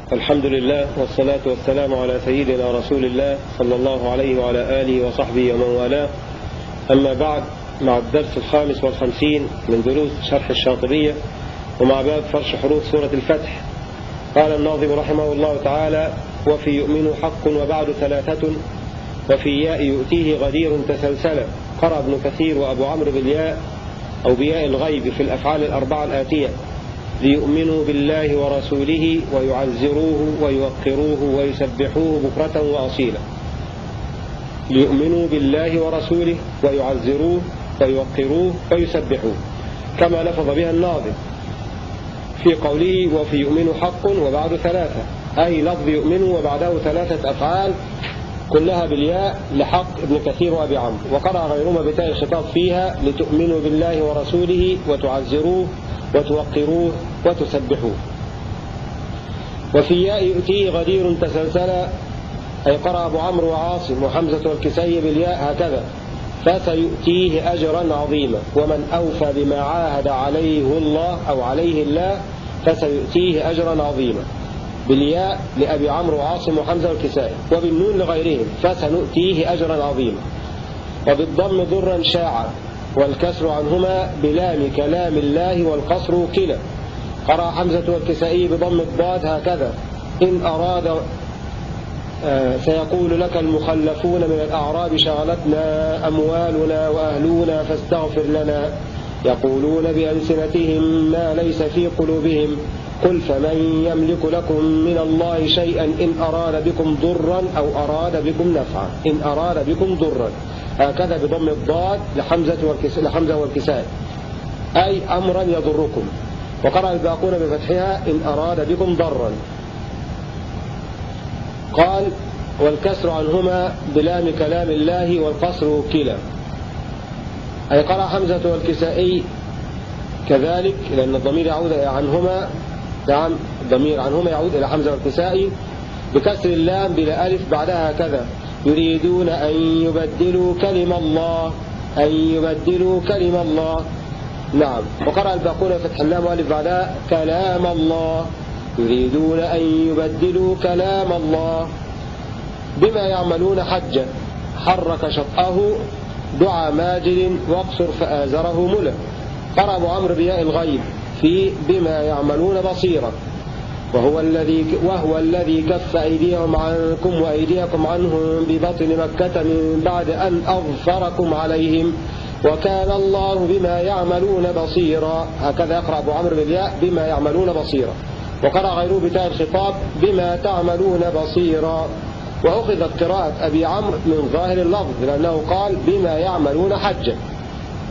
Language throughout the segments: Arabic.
الحمد لله والصلاة والسلام على سيدنا رسول الله صلى الله عليه وعلى آله وصحبه ومن والاه. أما بعد مع الدرس الخامس والخمسين من دروس شرح الشاطبية ومع باب فرش حروف سورة الفتح قال الناظم رحمه الله تعالى وفي يؤمن حق وبعد ثلاثة وفي ياء يؤتيه غدير تسلسلا قرأ ابن كثير وأبو عمرو بالياء أو بياء الغيب في الأفعال الأربعة الآتية. ليؤمنوا بالله ورسوله ويعزروه ويوقروه ويسبحوه بكرة وأصيلا. ليؤمنوا بالله ورسوله ويعزروه ويوقروه ويسبحوه. كما لفظ بها الناظم. في قوله وفي يؤمن حق وبعد ثلاثة. أي لفظ يؤمن وبعده ثلاثة أفعال كلها بالياء لحق ابن كثير وأبي عمرو. وقرأ غيرهما بتاء الخطاب فيها لتؤمنوا بالله ورسوله وتعزروه وتوقروه وتسبحوه. وفي ياء يؤتيه غدير تسلسلا أي قرأ أبو عمرو وعاصم وحمزة والكسي بالياء هكذا. فسيؤتيه أجرا عظيما. ومن أوفى بما عاهد عليه الله أو عليه الله فسيؤتيه أجرا عظيما. بالياء لأبي عمرو وعاصم وحمزة والكسائي. وبالنون لغيرهم فسنؤتيه أجرا عظيما. وبالضم ضرا شاعا والكسر عنهما بلام كلام الله والقصر كلا. قرأ حمزة والكسائي بضم الضاد هكذا. إن أراد آه سيقول لك المخلفون من الأعراب شغلتنا أموالنا وأهلنا فاستغفر لنا. يقولون بألسنتهم ما ليس في قلوبهم. قل فمن يملك لكم من الله شيئا إن أراد بكم ضرا أو أراد بكم نفعا. إن أراد بكم ضرا. هكذا بضم الضاد لحمزة والكساء, أي أمرا يضركم. وقرأ الباقون بفتحها إن أراد بكم ضرا. قال والكسر عنهما بلام كلام الله والقصر كلا أي قرأ حمزة والكسائي كذلك لأن الضمير يعود عنهما. نعم الضمير عنهما يعود إلى حمزة والكسائي بكسر اللام بلا ألف بعدها كذا يريدون أن يبدلوا كلم الله أن يبدلوا كلم الله. نعم. وقرأ الباقون فتح اللام وألف بعدها كلام الله. يريدون أن يبدلوا كلام الله. بما يعملون حجة. حرك شطأه دعا ماجد واقصر فآزره ملا قرأ أبو عمرو بياء الغيب في بما يعملون بصيرا وهو الذي وهو الذي كف أيديهم عنكم وأيديكم عنهم ببطن مكة من بعد أن أظفركم عليهم. وكان الله بما يعملون بصيرا. هكذا يقرأ أبو عمرو بالياء بما يعملون بصيرا. وقرأ غيره بتاء الخطاب بما تعملون بصيرا. وأخذت قراءة أبي عمرو من ظاهر اللفظ لأنه قال بما يعملون حجا.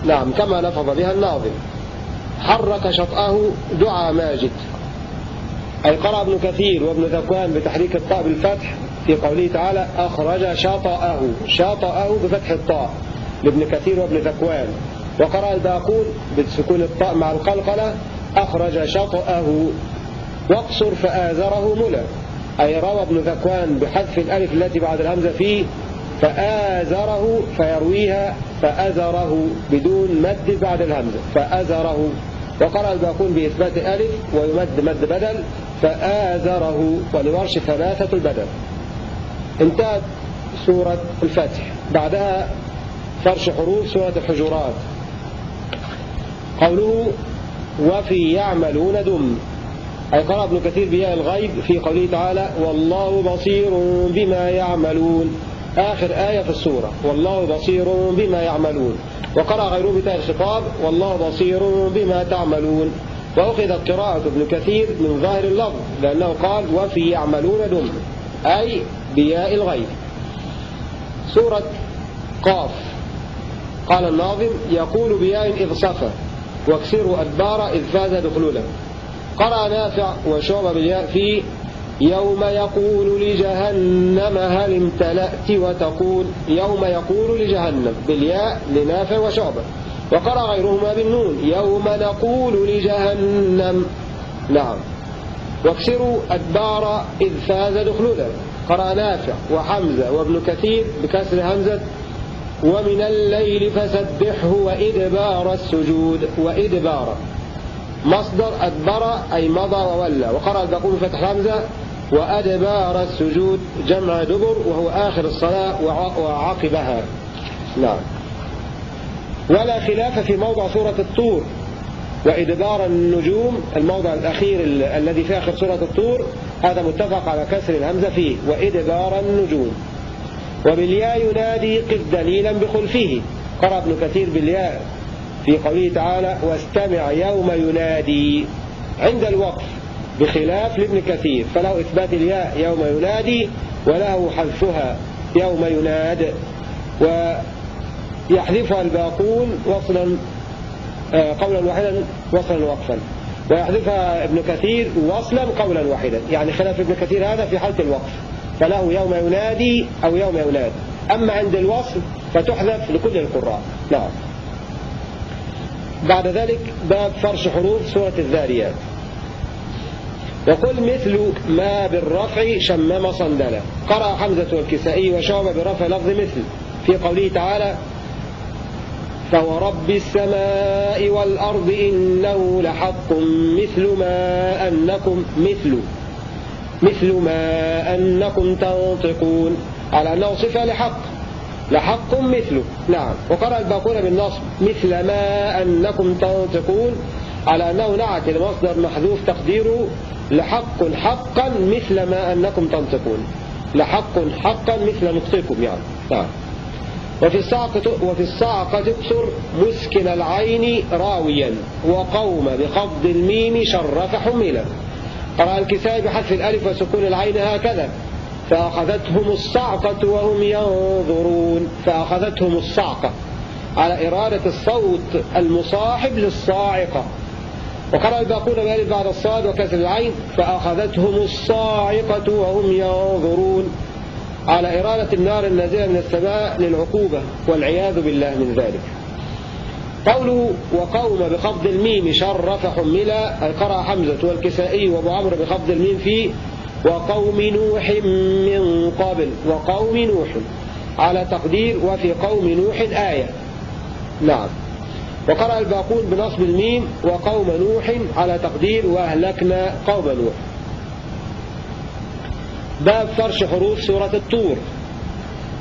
نعم كما لفظ بها الناظم. حرك شطأه دعا ماجد. أي قرأ ابن كثير وابن ذكوان بتحريك الطاء بالفتح في قوله تعالى أخرج شطأه. شطأه بفتح الطاء. لابن كثير وابن ذكوان. وقرأ الباقون بسكون الطاء مع القلقلة أخرج شطأه واقصر فآزره ملا. أي روى ابن ذكوان بحذف الألف التي بعد الهمزة فيه فآزره فيرويها فأزره بدون مد بعد الهمزة. فأزره. وقرأ الباقون بإثبات ألف ويمد مد بدل فآزره. ولورش ثلاثة البدل. انتهت سورة الفتح. بعدها فرش حروف سورة الحجرات. قوله وفي يعملون دم. أي قرأ ابن كثير بياء الغيب في قوله تعالى والله بصير بما يعملون. آخر آية في السورة. والله بصير بما يعملون. وقرأ غيره بتاء الخطاب والله بصير بما تعملون. وأخذت قراءة ابن كثير من ظاهر اللفظ لأنه قال وفي يعملون دم. أي بياء الغيب. سورة قاف. قال الناظم يقول بياء إذ صفى واكسروا أدبار إذ فاز دخلولا قرأ نافع وشعب بالياء في يوم يقول لجهنم هل امتلأت وتقول يوم يقول لجهنم بالياء لنافع وشعبة وقرأ غيرهما بالنون يوم نقول لجهنم. نعم. واكسروا أدبار إذ فاز دخلولا قرأ نافع وحمزة وابن كثير بكسر همزة ومن الليل فسبحه وإدبار السجود وإدبار. مصدر أدبر أي مضى وولى. وقرأ الباقون فتح همزة وأدبار السجود جمع دبر وهو آخر الصلاة وعقبها. نعم. ولا خلاف في موضع سورة الطور وإدبار النجوم. الموضع الأخير الذي في آخر سورة الطور هذا متفق على كسر الهمزة فيه وإدبار النجوم. وبالياء ينادي قف دليلا بخلفه. قرأ ابن كثير بالياء في قوله تعالى واستمع يوم ينادي. عند الوقف بخلاف لابن كثير فله إثبات الياء يوم ينادي وله حذفها يوم يناد ويحذفها الباقون وصلا آه، قولا واحدا وصلا وقفا. ويحذفها ابن كثير وصلا قولا واحدا. يعني خلاف ابن كثير هذا في حالة الوقف. فله يوم ينادي أو يوم يناد أما عند الوصل فتحذف لكل القراء. نعم. بعد ذلك باب فرش حروف سورة الذاريات. وقل مثل ما بالرفع شمم صندلة قرأ حمزة والكسائي وشعب برفع لفظ مثل. في قوله تعالى فورب السماء والأرض إنه لحق مثل ما أنكم مثل. مثل ما أنكم تنطقون. على أنه صفة لحق. لحق مثله. نعم. وقرأ الباقون بالنصب. مثل ما أنكم تنطقون. على أنه نعت المصدر محذوف تقديره. لحق حقا مثل ما أنكم تنطقون. لحق حقا مثل نطقكم يعني. نعم. وفي الصعقة, وفي الصعقة تكسر مسكن العين راويا. وقوم بخفض الميم شرف حملا قرأ الكسائي بحذف الألف وسكون العين هكذا. فأخذتهم الصعقة وهم ينظرون. فأخذتهم الصعقة على إرادة الصوت المصاحب للصاعقة. وقرأ الباقون بألف بعد الصاد وكسر العين. فأخذتهم الصاعقة وهم ينظرون على إرادة النار النازلة من السماء للعقوبة. والعياذ بالله من ذلك. قوله وقوم بخفض الميم شرف حملا أي قرأ حمزة والكسائي وأبو عمرو بخفض الميم فيه وقوم نوح من قبل وقوم نوح على تقدير وفي قوم نوح آية. نعم. وقرأ الباقون بنصب الميم وقوم نوح على تقدير وأهلكنا قوم نوح. باب فرش حروف سورة الطور.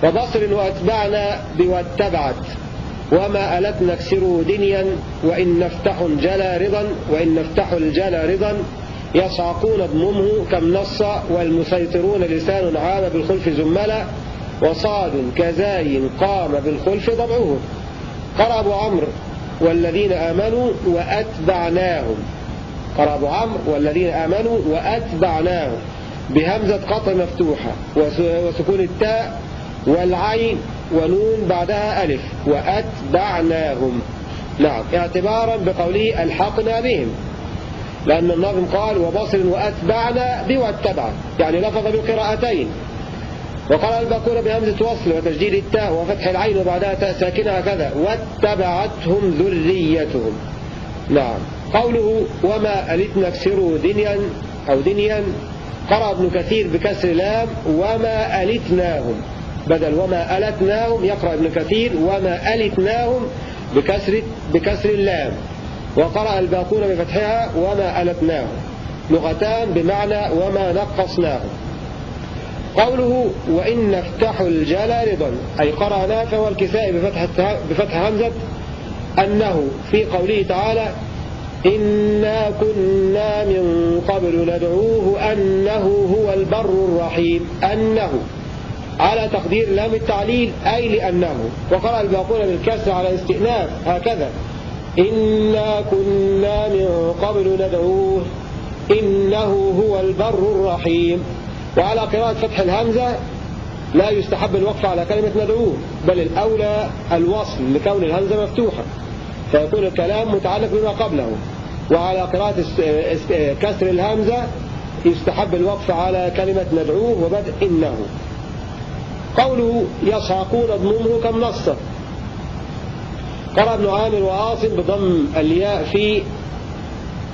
وبصر وأتبعنا بواتبعت. وما ألت نكسره دنيا وإن نفتح الجلا رضا وإن نفتح الجلا رضا يصعقون ضممه كم نص والمسيطرون لسان عام بالخلف زملا وصاد كزاي قام بالخلف ضبعه قرأ أبو عمرو والذين آمنوا وأتبعناهم. قرأ أبو عمرو والذين آمنوا وأتبعناهم. بهمزة قطع مفتوحة وسكون التاء والعين ونون بعدها ألف وأتبعناهم. نعم اعتبارا بقوله ألحقنا بهم. لأن النظم قال وبصر وأتبعنا بواتبع يعني لفظ بالقراءتين وقال الباقون بهمزة وصل وتجديد التاء وفتح العين وبعدها تاء ساكنة هكذا واتبعتهم ذريتهم. نعم قوله وما ألتنا اكسروا دنيا أو دنيا قرأ ابن كثير بكسر لام وما ألتناهم. بدل وما ألتناهم يقرأ ابن كثير وما ألتناهم بكسر, بكسر اللام. وقرأ الباقون بفتحها وما ألتناهم. لغتان بمعنى وما نقصناهم. قوله وإن نفتح الجل رضا أي قرأ نافع والكساء بفتح, بفتح همزة أنه في قوله تعالى إنا كنا من قبل ندعوه أنه هو البر الرحيم. أنه على تقدير لام التعليل أي لأنه. وقرأ الباقون بالكسر على استئناف هكذا. إنا كنا من قبل ندعوه. إنه هو البر الرحيم. وعلى قراءة فتح الهمزة لا يستحب الوقف على كلمة ندعوه بل الأولى الوصل لكون الهمزة مفتوحة. فيكون الكلام متعلق بما قبله. وعلى قراءة كسر الهمزة يستحب الوقف على كلمة ندعوه وبدء إنه. قوله يصعقون ضممه كم نصه قرأ ابن عامر وعاصم بضم الياء في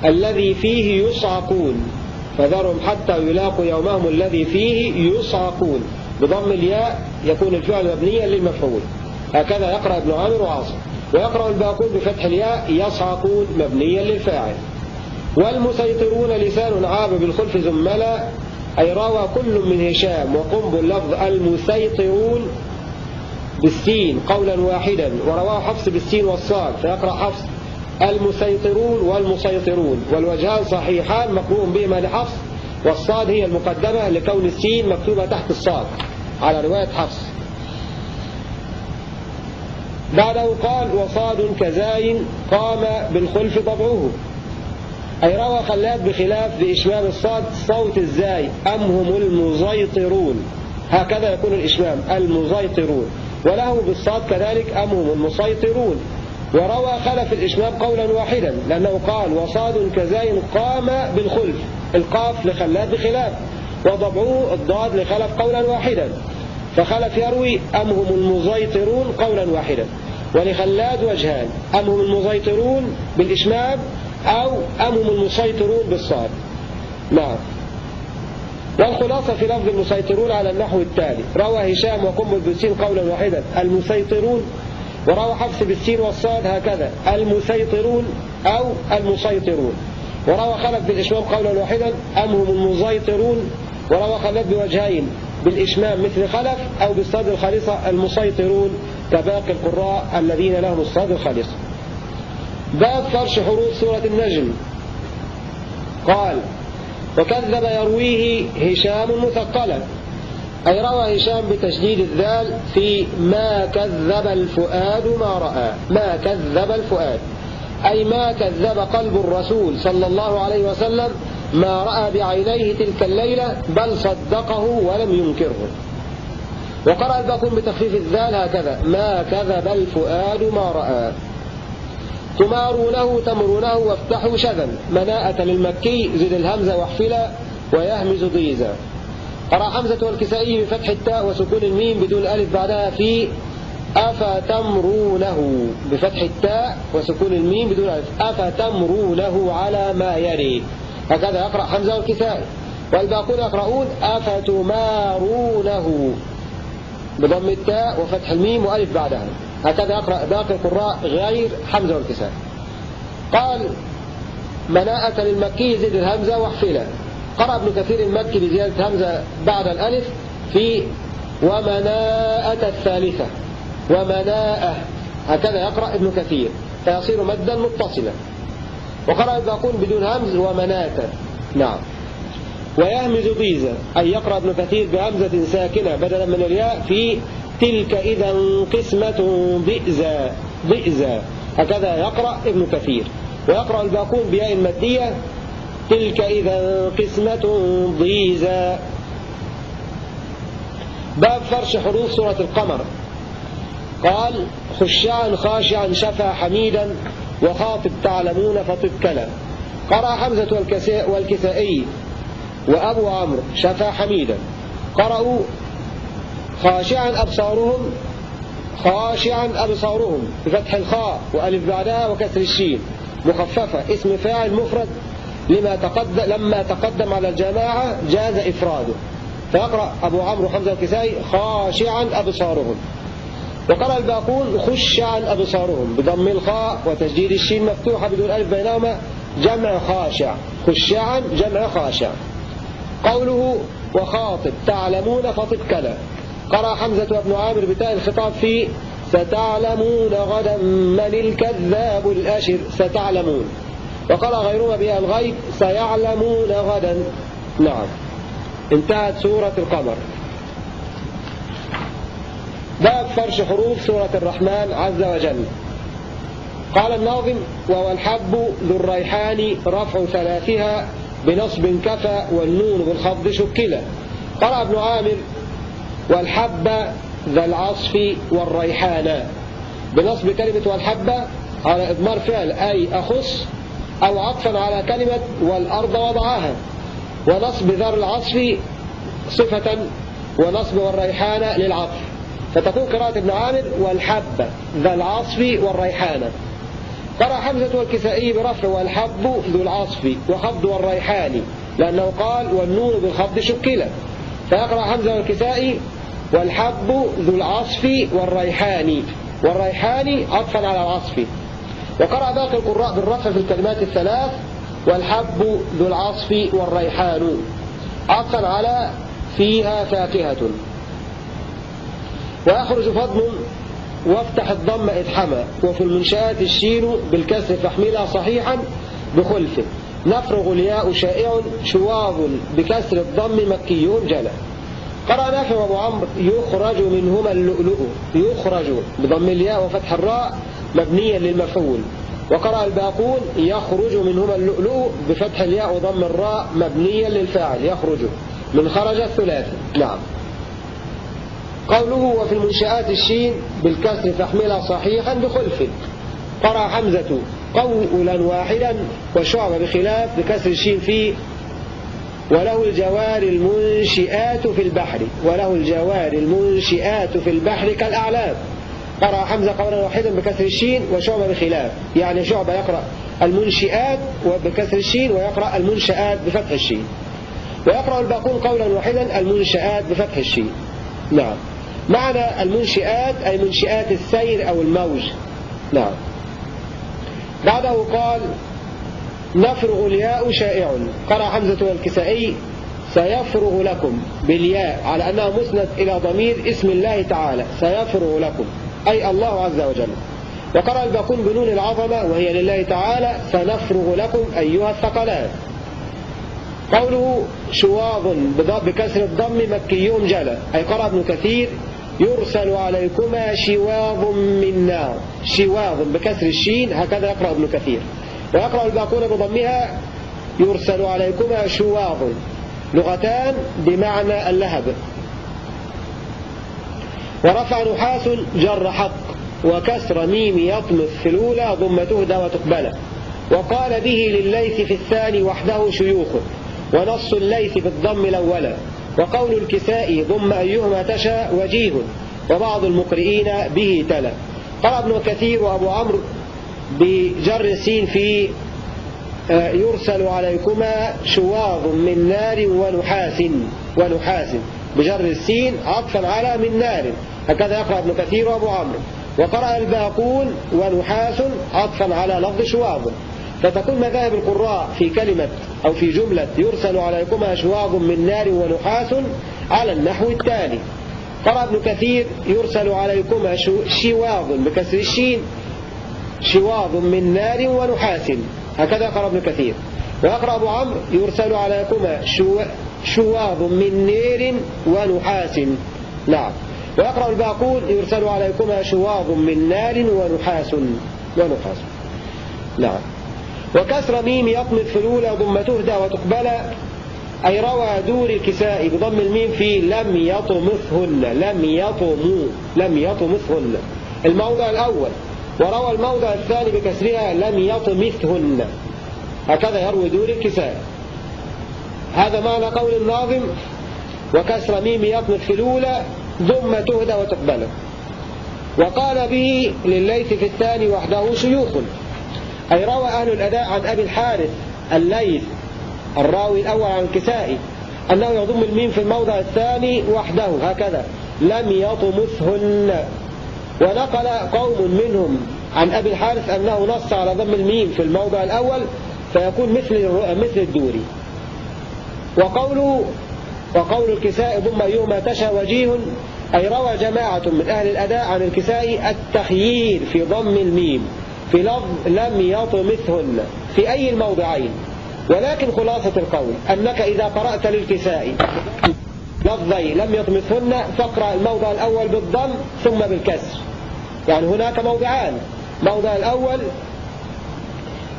الذي فيه يصعقون فذرهم حتى يلاقوا يومهم الذي فيه يصعقون بضم الياء يكون الفعل مبنيا للمفعول. هكذا يقرأ ابن عامر وعاصم ويقرأ الباقون بفتح الياء يصعقون مبنيا للفاعل. والمسيطرون لسان عاب بالخلف زملا أي روى كل من هشام وقنبل لفظ المسيطرون بالسين قولا واحدا ورواه حفص بالسين والصاد فيقرأ حفص المسيطرون والمسيطرون والوجهان صحيحان مقروء بهما لحفص والصاد هي المقدمة لكون السين مكتوبة تحت الصاد على رواية حفص. بعده قال وصاد كزاين قام بالخلف طبعه. أي روى خلاد بخلاف بإشمام الصاد صوت الزاي أم هم المزيطرون؟ هكذا يكون الإشمام المزيطرون. وله بالصاد كذلك أم هم المسيطرون. وروى خلف الإشمام قولا واحدا لأنه قال وصاد كزاين قام بالخلف. القاف لخلاد بخلاف. وضبعوه الضاد لخلف قولا واحدا. فخلف يروي أم هم المزيطرون؟ قولا واحدا. ولخلاد وجهان أم هم المسيطرون بالإشمام أو أم هم المسيطرون بالصاد. نعم. والخلاصة في لفظ المسيطرون على النحو التالي. روى هشام وقم بالسين قولا واحدا. المسيطرون وروى حفص بالسين والصاد هكذا. المسيطرون أو المسيطرون. وروى خلف بالإشمام قولا واحدا. أم هم المسيطرون؟ وروى خلف بوجهين. بالإشمام مثل خلف أو بالصاد الخالصة المسيطرون كباقي القراء الذين لهم الصاد الخالصة باب فرش حروف سورة النجم. قال وكذب يرويه هشام مثقلا. أي روى هشام بتشديد الذال في ما كذب الفؤاد ما رأى. ما كذب الفؤاد. أي ما كذب قلب الرسول صلى الله عليه وسلم ما رأى بعينيه تلك الليلة بل صدقه ولم ينكره. وقرأ الباقون بتخفيف الذال هكذا ما كذب الفؤاد ما رأى. تمارونه تمرونه وافتحوا شذا. مناءة للمكي زد الهمزة واحفلا ويهمز ضيزا. قرأ حمزة والكسائي بفتح التاء وسكون الميم بدون ألف بعدها في أفتمرونه. بفتح التاء وسكون الميم بدون ألف. أفتمرونه على ما يري هكذا يقرأ حمزة والكسائي. والباقون يقرؤون أفتمارونه. بضم التاء وفتح الميم وألف بعدها. هكذا يقرأ باقي القراء غير حمزة والكسائي قال مناءة للمكي زد الهمزة واحفلها قرأ ابن كثير المكي بزيادة همزة بعد الألف في ومناءة الثالثة. ومناءة. هكذا يقرأ ابن كثير فيصير مدا متصلا. وقرأ الباقون بدون همز ومناة. نعم. ويهمز ضيزة أي يقرأ ابن كثير بهمزة ساكنة بدلا من الياء في تلك إذا قسمة ضئزا ضئزا هكذا يقرأ ابن كثير. ويقرأ الباقون بياء المادية تلك إذا قسمة ضيزا باب فرش حروف سورة القمر. قال خشعا خاشعا شفا حميدا وخاطب تعلمون فطب كلا قرأ حمزة والكسائي وأبو عمرو شفا حميدا. قرأوا خاشعا أبصارهم خاشعا أبصارهم بفتح الخاء وألف بعدها وكسر الشين. مخففة اسم فاعل مفرد لما تقدم لما تقدم على الجماعة جاز إفراده. فيقرأ أبو عمرو حمزة الكسائي خاشعا أبصارهم. وقرأ الباقون خشعا أبصارهم. بضم الخاء وتجديد الشين مفتوحة بدون ألف بينهما جمع خاشع. خشعا جمع خاشع. قوله وخاطب تعلمون فطب كلا قرأ حمزة وابن عامر بتاء الخطاب في ستعلمون غدا من الكذاب الأشر ستعلمون. وقرأ غيرهما بها الغيب سيعلمون غدا. نعم. انتهت سورة القمر. باب فرش حروف سورة الرحمن عز وجل. قال الناظم وهو الحب ذو الريحان رفع ثلاثها بنصب كفى والنون بالخفض شكلا. قرأ ابن عامر والحب ذا العصف والريحان. بنصب كلمة والحب على إضمار فعل أي أخص أو عطفا على كلمة والأرض وضعها. ونصب ذر العصف صفة ونصب والريحان للعطف. فتكون قراءة ابن عامر والحب ذا العصف والريحان. قرأ حمزة والكسائي برفع والحب ذو العصف وخفض والريحان لأنه قال والنون بالخفض شكلة فيقرأ حمزة والكسائي والحب ذو العصف والريحان. والريحان عطفا على العصف. وقرأ باقي القراء بالرفع في الكلمات الثلاث والحب ذو العصف والريحان. عطفا على فيها فاكهة. ويخرج فضل وافتح الضم إدحما وفي المنشآت الشين بالكسر فاحملها صحيحا بخلف. نفرغ الياء شائع شواظ بكسر الضم مكي جلا. قرأ نافع وابو عمرو يخرج منهما اللؤلؤ يخرج بضم الياء وفتح الراء مبنيا للمفعول. وقرأ الباقون يخرج منهما اللؤلؤ بفتح الياء وضم الراء مبنيا للفاعل يخرج. من خرج الثلاثي نعم. قوله وفي المنشآت الشين بالكسر فاحملها صحيحا بخلف. قرأ حمزة قولا واحدا وشعب بخلاف بكسر الشين فيه وله الجوار المنشئات في البحر وله الجوار المنشئات في البحر كالأعلام. قرأ حمزة قولا واحدا بكسر الشين وشعبة بخلاف. يعني شعبة يقرأ المنشئات بكسر الشين ويقرأ المنشآت بفتح الشين. ويقرأ الباقون قولا واحدا المنشآت بفتح الشين. نعم. معنى المنشئات أي منشئات السير أو الموج. نعم. بعده قال نفرغ الياء شائع. قرأ حمزة والكسائي سيفرغ لكم بالياء على أنها مسند إلى ضمير اسم الله تعالى. سيفرغ لكم أي الله عز وجل. وقرأ الباقون بنون العظمة وهي لله تعالى سنفرغ لكم أيها الثقلات قوله شواظ بكسر الضم مكي جلا أي قرأ ابن كثير يرسل عليكما شواظ من نار شواظ بكسر الشين هكذا يقرأ ابن كثير. ويقرأ الباقون بضمها يرسل عليكما شواظ لغتان بمعنى اللهب. ورفع نحاس جر حق وكسر ميم يطمث في الأولى ضم تهدى وتقبل وقال به لليث في الثاني وحده شيوخ ونص الليث بالضم الأولى وقول الكساء ضم أيهما تشاء وجيه وبعض المقرئين به تلا. قال ابن كثير وأبو عمرو بجر السين في آه، يرسل عليكما شواظ من نار ونحاس ونحاس. بجر السين عطفا على من نار. هكذا يقرأ ابن كثير وأبو عمرو. وقرأ الباقون ونحاس عطفا على لفظ شواظ. فتكون مذاهب القراء في كلمة أو في جملة يرسل عليكما شواظ من نار ونحاس على النحو التالي. قرأ ابن كثير يرسل عليكما شواظ بكسر الشين. شواظ من نار ونحاس. هكذا قرأ ابن كثير. ويقرأ أبو عمرو يرسل عليكما شواظ من نير ونحاس. نعم. ويقرأ الباقون يرسل عليكما شواظ من نار ونحاس. ونحاس. نعم. وكسر ميم يطمث في الأولى ضم تهدى وتقبل. أي روى دور الكساء بضم الميم في لم يطمثهن لم يطموا لم يطمثهن. الموضع الأول. وروى الموضع الثاني بكسرها لم يطمثهن هكذا يروي دور الكساء هذا معنى قول الناظم وكسر ميم يطمث في الأولى ثم تهدى وتقبل. وقال به لليث في الثاني وحده شيوخ. أي روى أهل الأداء عن أبي الحارث الليث الراوي الأول عن الكسائي أنه يضم الميم في الموضع الثاني وحده هكذا لم يطمثهن ونقل قوم منهم عن أبي الحارث أنه نص على ضم الميم في الموضع الأول فيكون مثل مثل الدوري. وقوله وقول الكساء ضم أيهما تشى وجيه أي روى جماعة من أهل الأداء عن الكساء التخيير في ضم الميم. في لفظ لم يطمثهن في أي الموضعين. ولكن خلاصة القول أنك إذا قرأت للكساء لفظي لم يطمثهن فاقرأ الموضع الأول بالضم ثم بالكسر. يعني هناك موضعان. موضع الأول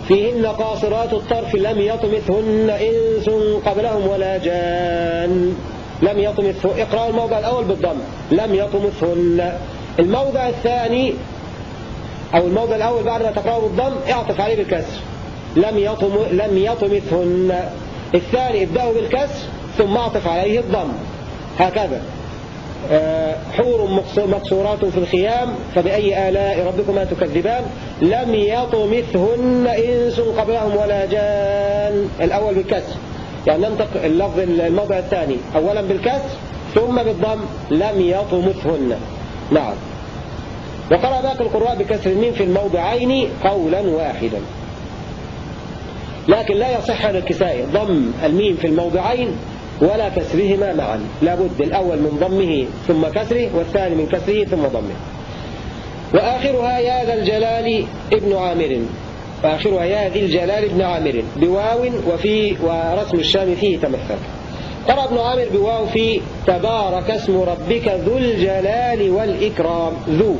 فيهن قاصرات الطرف لم يطمثهن إنس قبلهم ولا جان. لم يطمث اقرأ الموضع الأول بالضم. لم يطمثهن. الموضع الثاني أو الموضع الأول بعد ما تقرأه بالضم اعطف عليه بالكسر. لم يطم لم يطمثهن. الثاني ابدأه بالكسر ثم اعطف عليه الضم. هكذا. حور مقصورات في الخيام فبأي آلاء ربكما تكذبان؟ لم يطمثهن إنس قبلهم ولا جان. الأول بالكسر. يعني ننطق اللفظ الموضع الثاني. أولا بالكسر ثم بالضم. لم يطمثهن نعم. وقرأ باقي القراء بكسر الميم في الموضعين قولا واحدا. لكن لا يصح عن الكسائي ضم الميم في الموضعين ولا كسرهما معا. لابد الأول من ضمه ثم كسره والثاني من كسره ثم ضمه. وآخرها يا ذا الجلال ابن عامر. وآخرها يا ذي الجلال ابن عامر. بواو وفي ورسم الشام فيه تمثل. قرأ ابن عامر بواو في تبارك اسم ربك ذو الجلال والإكرام. ذو.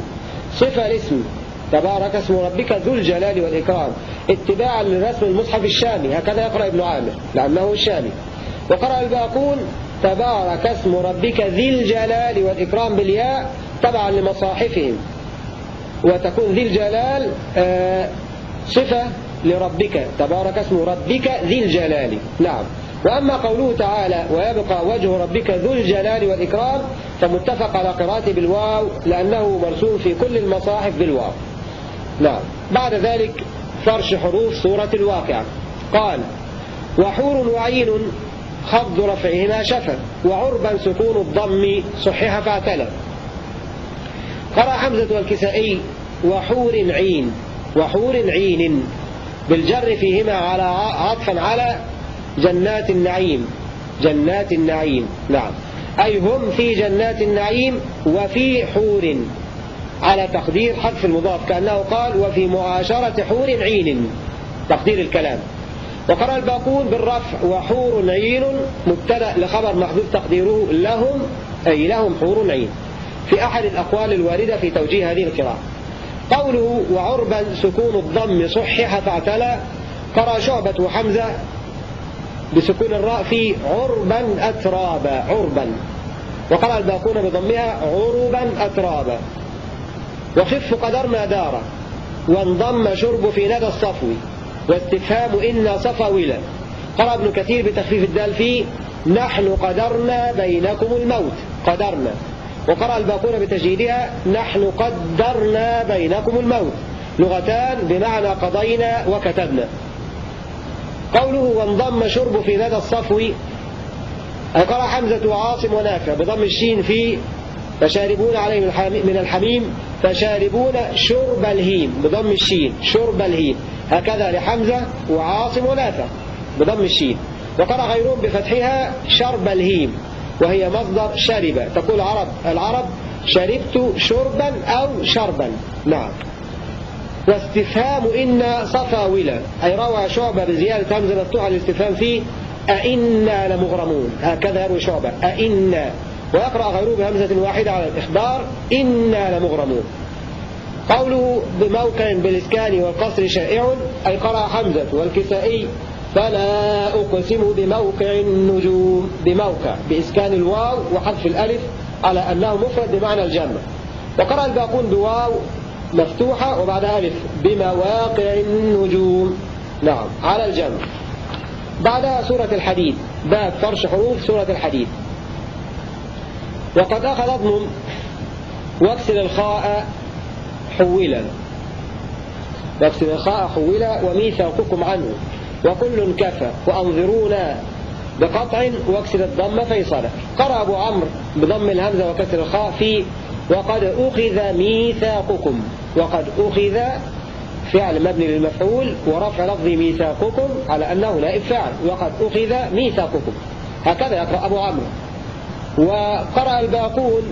صفة الاسم. تبارك اسم ربك ذو الجلال والإكرام. اتباعا لرسم المصحف الشامي. هكذا يقرأ ابن عامر لأنه الشامي. وقرأ الباقون تبارك اسم ربك ذي الجلال والإكرام بالياء تبعا لمصاحفهم. وتكون ذي الجلال آه، صفة لربك. تبارك اسم ربك ذي الجلال. نعم. وأما قوله تعالى ويبقى وجه ربك ذو الجلال والإكرام فمتفق على قراءته بالواو لأنه مرسوم في كل المصاحف بالواو. نعم. بعد ذلك فرش حروف سورة الواقعة. قال وحور وعين خفض رفعهما شفا وعربا سكون الضم صحح فاعتلى قرأ حمزة والكسائي وحور عين وحور عين بالجر فيهما على عطفا على جنات النعيم جنات النعيم نعم. أي هم في جنات النعيم وفي حور. على تقدير حذف المضاف كأنه قال وفي معاشرة حور عين تقدير الكلام. وقرأ الباقون بالرفع وحور عين مبتدأ لخبر محذوف تقديره لهم أي لهم حور عين. في أحد الأقوال الواردة في توجيه هذه القراءة. قوله وعربا سكون الضم صحح فاعتلى. قرأ شعبة وحمزة بسكون الراء في عربا أترابا عربا. وقرأ الباقون بضمها عربا أترابا وخف قدرنا دارا وانضم شرب في ندى الصفو. واستفهام إن صفولا قرأ ابن كثير بتخفيف الدال في نحن قدرنا بينكم الموت. قدرنا. وقرأ الباقون بتجديدها نحن قدرنا بينكم الموت. لغتان بمعنى قضينا وكتبنا. قوله وانضم شرب في ندى الصفو قرأ حمزة وعاصم ونافع بضم الشين في فشاربون عليه من الحميم فشاربون شرب الهيم بضم الشين شرب الهيم. هكذا لحمزة وعاصم ونافع بضم الشين. وقرأ غيرهم بفتحها شرب الهيم وهي مصدر شرب. تقول العرب العرب شربت شربا أو شربا. نعم. واستفهام إن صفاولا أي روى شعبة بزيادة همزة مفتوحة الاستفهام فيه أئنا لمغرمون. هكذا يروي شعبة أئنا. ويقرأ غيره بهمزة واحدة على الإخبار إنا لمغرمون. قوله بموقع بالإسكان والقصر شائع أي قرأ حمزة والكسائي فلا أقسم بموقع النجوم. بموقع بإسكان الواو وحذف الألف على أنه مفرد بمعنى الجمع. وقرأ الباقون بواو مفتوحة وبعدها ألف بمواقع النجوم. نعم على الجمع. بعدها سورة الحديد باب فرش حروف سورة الحديد. وقد أخذ اضمم واكسر الخاء حولا واكسر الخاء حولا وميثاقكم عنه. وكل كفى وأنظرونا بقطع واكسر الضم فيصلا قرأ أبو عمرو بضم الهمزة وكسر الخاء في وقد أخذ ميثاقكم. وقد أخذ فعل مبني للمفعول ورفع لفظ ميثاقكم على أنه نائب فاعل وقد أخذ ميثاقكم. هكذا يقرأ أبو عمرو. وقرأ الباقون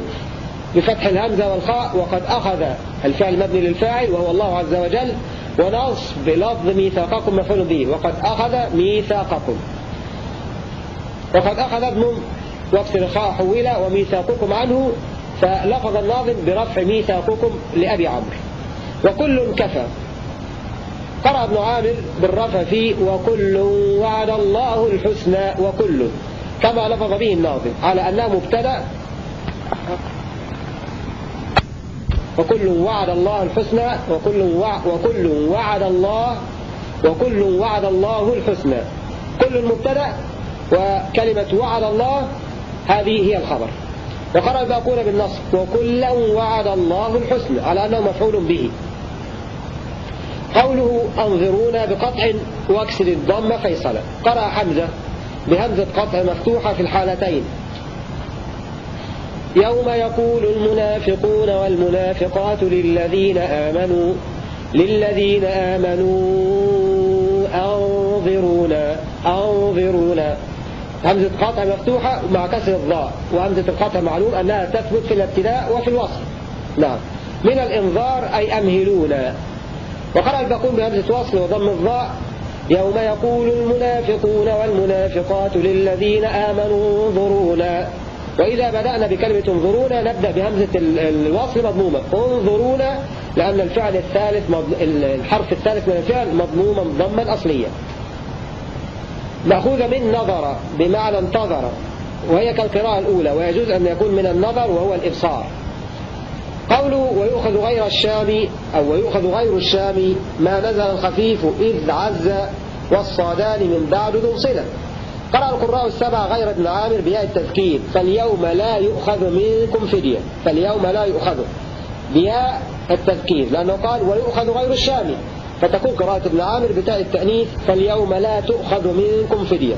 بفتح الهمزة والخاء وقد أخذ الفعل مبني للفاعل وهو الله عز وجل ونصب لفظ ميثاقكم مفعول به. وقد أخذ ميثاقكم. وقد أخذ ابن واكسر الخاء حولا وميثاقكم عنه فلفظ الناظم برفع ميثاقكم لأبي عمرو. وكل كفى. قرأ ابن عامر بالرفع فيه وكل وعد الله الحسنى وكل. كما لفظ به الناظم على أنه مبتدا وكل وعد الله الحسنى وكل وعد وكل وعد الله وكل وعد الله الحسنى. كل المبتدا وكلمة وعد الله هذه هي الخبر. وقرأ الباقون بالنصب وكلا وعد الله الحسنى على أنه مفعول به. قوله أنظرونا بقطع واكسر الضم فيصلا قرأ حمزة. بهمزة قطع مفتوحة في الحالتين. يوم يقول المنافقون والمنافقات للذين آمنوا للذين آمنوا أنظرونا أنظرونا. همزة قطع مفتوحة مع كسر الضاء وهمزة القطع معلوم أنها تثبت في الابتداء وفي الوصل نعم. من الإنذار أي أمهلونا. وقرأ الباقون بهمزة وصل وضم الضاء يوم يقول المنافقون والمنافقات للذين آمنوا انظرونا. وإذا بدأنا بكلمة انظرونا نبدأ بهمزة الوصل مضمومة. انظرونا لأن الفعل الثالث الحرف الثالث من الفعل مضموما ضما أصليا مأخوذة من نظر بمعنى انتظر وهي كالقراءة الأولى ويجوز أن يكون من النظر وهو الإبصار. قوله ويؤخذ غير الشام أو ويؤخذ غير الشام ما نزل الخفيف إذ عز والصادان من بعد ذو صلة. قرأ القراء السبع غير ابن عامر بياء التذكير فاليوم لا يؤخذ منكم فدية فاليوم لا يؤخذ بياء التذكير لأنه قال ويؤخذ غير الشام فتكون قراءة ابن عامر بتاء التأنيث فاليوم لا تؤخذ منكم فدية.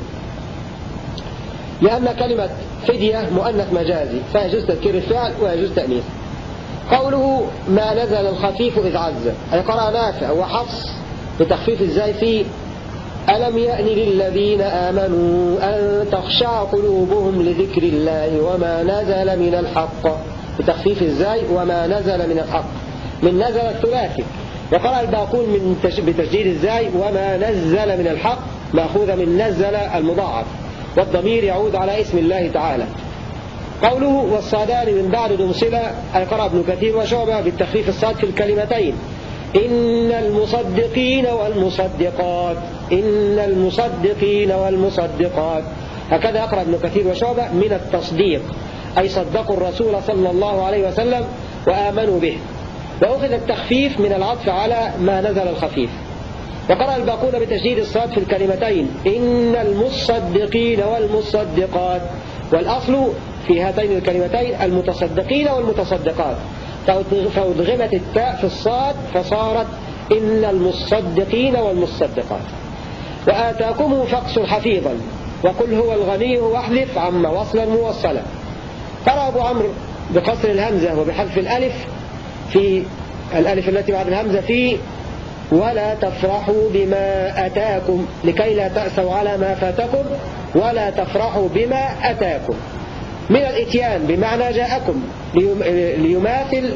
لأن كلمة فدية مؤنث مجازي فيجوز تذكير الفعل ويجوز تأنيث. قوله ما نزل الخفيف إذ عز. أي قرأ نافع وحفص بتخفيف الزاي في ألم يأن للذين آمنوا أن تخشع قلوبهم لذكر الله وما نزل من الحق. بتخفيف الزاي وما نزل من الحق. من نزل الثلاثي. وقرأ الباقون من بتشديد الزاي وما نزل من الحق. مأخوذ من نزل المضاعف. والضمير يعود على اسم الله تعالى. قوله والصادان من بعد دمصلة أي قرأ ابن كثير وشعبة بالتخفيف الصاد في الكلمتين. إن المصدقين والمصدقات إن المصدقين والمصدقات. هكذا يقرأ ابن كثير وشعبة من التصديق. أي صدقوا الرسول صلى الله عليه وسلم وآمنوا به. وأخذ التخفيف من العطف على ما نزل الخفيف. وقرأ الباقون بتشديد الصاد في الكلمتين. إن المصدقين والمصدقات. والأصل في هاتين الكلمتين المتصدقين والمتصدقات. فأدغمت التاء في الصاد فصارت إن المصدقين والمصدقات. وآتاكم فقس حفيظا وقل هو الغني واحذف عما وصلا موصلا قرأ أبو عمرو بقصر الهمزة وبحذف الألف في الألف التي بعد الهمزة في ولا تفرحوا بما أتاكم لكي لا تأسوا على ما فاتكم ولا تفرحوا بما أتاكم. من الإتيان بمعنى جاءكم ليماثل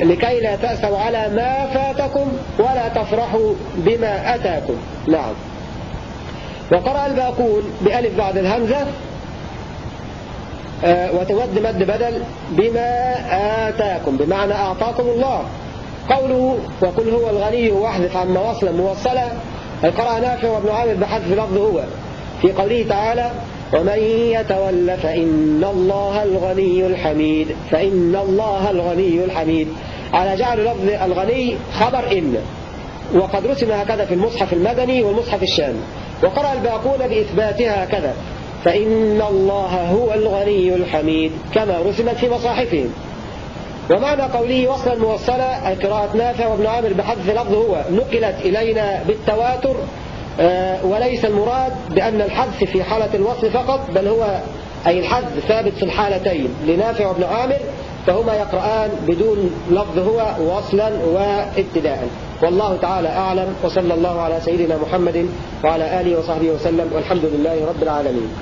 لكي لا تأسوا على ما فاتكم ولا تفرحوا بما أتاكم. نعم. وقرأ الباقون بألف بعد الهمزة آه، وتود مد بدل بما آتاكم بمعنى أعطاكم الله. قوله وقل هو الغني واحذف عما وصلا موصلا القرأ نافع وابن عامر بحذف لفظ هو. في قوله تعالى ومن يتول فإن الله الغني الحميد فإن الله الغني الحميد. على جعل لفظ الغني خبر إن. وقد رسم هكذا في المصحف المدني والمصحف الشامي وقرأ الباقون بإثباتها هكذا. فإن الله هو الغني الحميد كما رسمت في مصاحفهم ومعنى قوله وصلا موصلا قراءة نافع وابن عامر بحذف لفظ هو نقلت إلينا بالتواتر وليس المراد بأن الحذف في حالة الوصل فقط بل هو أي الحذف ثابت في الحالتين لنافع وابن عامر فهما يقرآن بدون لفظ هو وصلا وابتداء. والله تعالى أعلم وصلى الله على سيدنا محمد وعلى آله وصحبه وسلم والحمد لله رب العالمين.